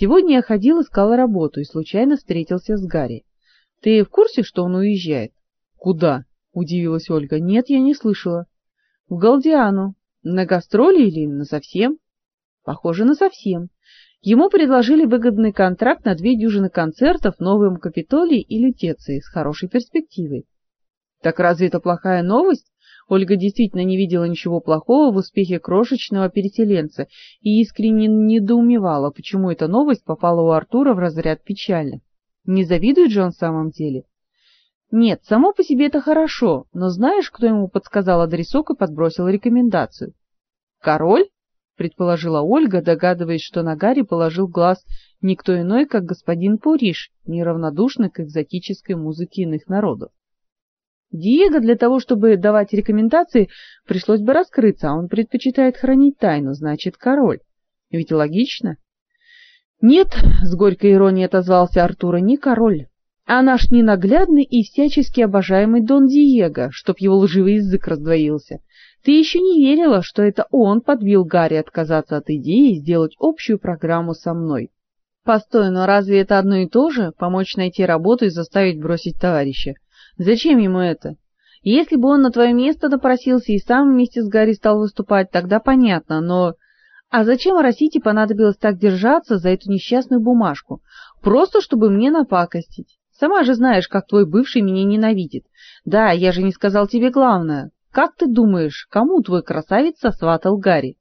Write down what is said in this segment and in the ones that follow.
Сегодня я ходил, искал работу и случайно встретился с Гарри. Ты в курсе, что он уезжает? Куда? удивилась Ольга. Нет, я не слышала. В Галдиану. На гастроли или на совсем? Похоже, на совсем. Ему предложили выгодный контракт на две дюжины концертов в Новом Капитолии и Лютеции с хорошей перспективой. Так разве это плохая новость? Ольга действительно не видела ничего плохого в успехе крошечного переселенца и искренне недоумевала, почему эта новость попала у Артура в разряд печальных. Не завидует же он в самом деле? Нет, само по себе это хорошо, но знаешь, кто ему подсказал адресок и подбросил рекомендацию? Король? предположила Ольга, догадываясь, что на Гарри положил глаз никто иной, как господин Пуриш, неравнодушный к экзотической музыке иных народов. Диего для того, чтобы давать рекомендации, пришлось бы раскрыться, а он предпочитает хранить тайну, значит, король. Ведь логично. Нет, с горькой иронией отозвался Артура, не король, а наш ненаглядный и всячески обожаемый Дон Диего, чтоб его лживый язык раздвоился. Ты еще не верила, что это он подбил Гарри отказаться от идеи сделать общую программу со мной. Постой, но разве это одно и то же помочь найти работу и заставить бросить товарища? Зачем ему это? Если бы он на твое место напросился и сам вместе с Гарри стал выступать, тогда понятно, но а зачем Росите понадобилось так держаться за эту несчастную бумажку? Просто чтобы мне напакостить. Сама же знаешь, как твой бывший меня ненавидит. Да, я же не сказал тебе главное. Как ты думаешь, кому твой красавец сосватал Гарри?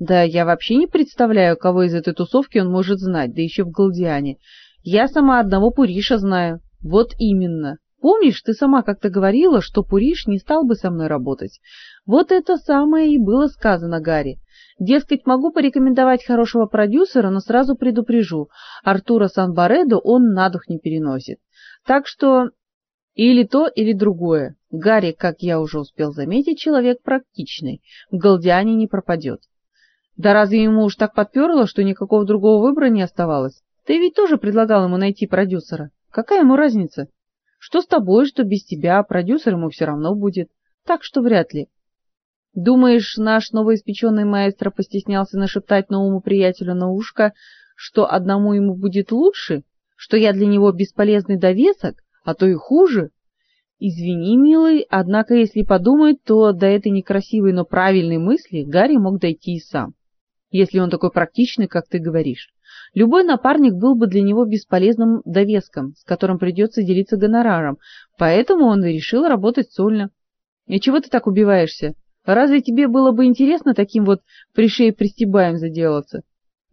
Да я вообще не представляю, кого из этой тусовки он может знать, да еще в Галдиане. Я сама одного Пуриша знаю. Вот именно. Помнишь, ты сама как-то говорила, что Пуриш не стал бы со мной работать. Вот это самое и было сказано Гарри. Дескать, могу порекомендовать хорошего продюсера, но сразу предупрежу, Артура Санбаредо он на дух не переносит. Так что или то, или другое. Гарри, как я уже успел заметить, человек практичный, в Галдиане не пропадет. Да разве ему уж так подперло, что никакого другого выбора не оставалось? Ты ведь тоже предлагал ему найти продюсера. Какая ему разница? Что с тобой, что без тебя, продюсер ему все равно будет. Так что вряд ли. Думаешь, наш новоиспеченный маэстро постеснялся нашептать новому приятелю на ушко, что одному ему будет лучше, что я для него бесполезный довесок, а то и хуже? Извини, милый, однако если подумать, то до этой некрасивой, но правильной мысли Гарри мог дойти и сам. Если он такой практичный, как ты говоришь. Любой напарник был бы для него бесполезным довеском, с которым придется делиться гонораром, поэтому он и решил работать сольно. И чего ты так убиваешься? Разве тебе было бы интересно таким вот пришей-пристебаем заделаться?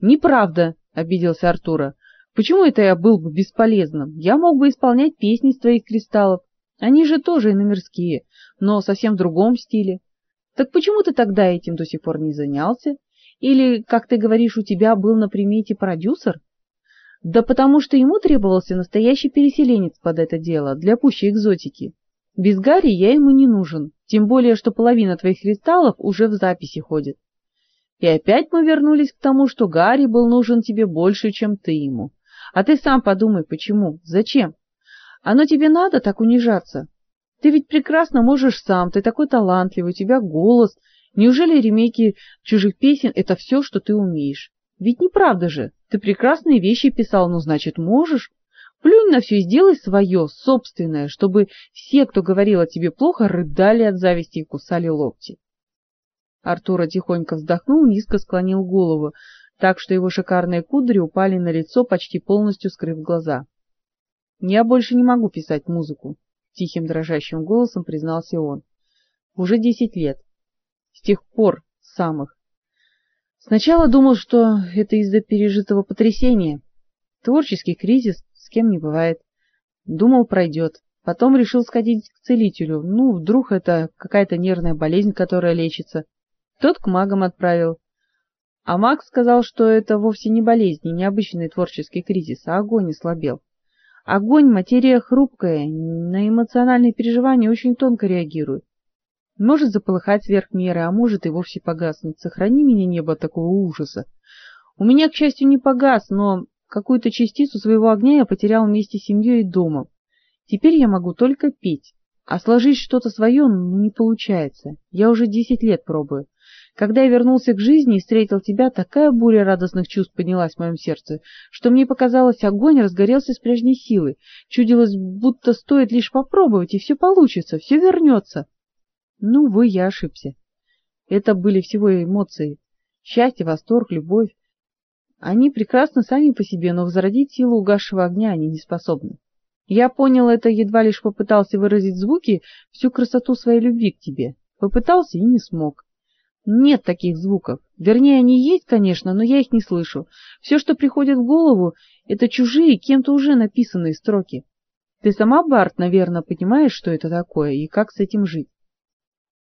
Неправда, обиделся Артура. Почему это я был бы бесполезным? Я мог бы исполнять песни из твоих кристаллов. Они же тоже иномирские, но совсем в другом стиле. Так почему ты тогда этим до сих пор не занялся? Или, как ты говоришь, у тебя был на примете продюсер? Да потому что ему требовался настоящий переселенец под это дело, для пущей экзотики. Без Гарри я ему не нужен, тем более, что половина твоих кристаллов уже в записи ходит. И опять мы вернулись к тому, что Гарри был нужен тебе больше, чем ты ему. А ты сам подумай, почему? Зачем? Оно тебе надо так унижаться? Ты ведь прекрасно можешь сам, ты такой талантливый, у тебя голос. Неужели ремейки чужих песен это все, что ты умеешь? Ведь неправда же. Ты прекрасные вещи писал, ну, значит, можешь. Плюнь на все и сделай свое, собственное, чтобы все, кто говорил о тебе плохо, рыдали от зависти и кусали локти. Артура тихонько вздохнул, низко склонил голову, так что его шикарные кудри упали на лицо, почти полностью скрыв глаза. Я больше не могу писать музыку, тихим дрожащим голосом признался он. Уже десять лет. С тех пор самых. Сначала думал, что это из-за пережитого потрясения. Творческий кризис с кем не бывает. Думал, пройдет. Потом решил сходить к целителю. Ну, вдруг это какая-то нервная болезнь, которая лечится. Тот к магам отправил. А маг сказал, что это вовсе не болезнь, не необычный творческий кризис, а огонь ослабел. Огонь — материя хрупкая, на эмоциональные переживания очень тонко реагирует. Может заполыхать сверх меры, а может и вовсе погаснуть. Сохрани меня, небо, от такого ужаса. У меня, к счастью, не погас, но какую-то частицу своего огня я потерял вместе с семьей и домом. Теперь я могу только петь, а сложить что-то свое ну, не получается. Я уже десять лет пробую. Когда я вернулся к жизни и встретил тебя, такая буря радостных чувств поднялась в моем сердце, что мне показалось, огонь разгорелся с прежней силой. Чудилось, будто стоит лишь попробовать, и все получится, все вернется. Ну, вы, я ошибся. Это были всего эмоции. Счастье, восторг, любовь. Они прекрасны сами по себе, но возродить силу угасшего огня они не способны. Я понял это, едва лишь попытался выразить звуки всю красоту своей любви к тебе. Попытался и не смог. Нет таких звуков. Вернее, они есть, конечно, но я их не слышу. Все, что приходит в голову, это чужие, кем-то уже написанные строки. Ты сама, Барт, наверное, понимаешь, что это такое и как с этим жить.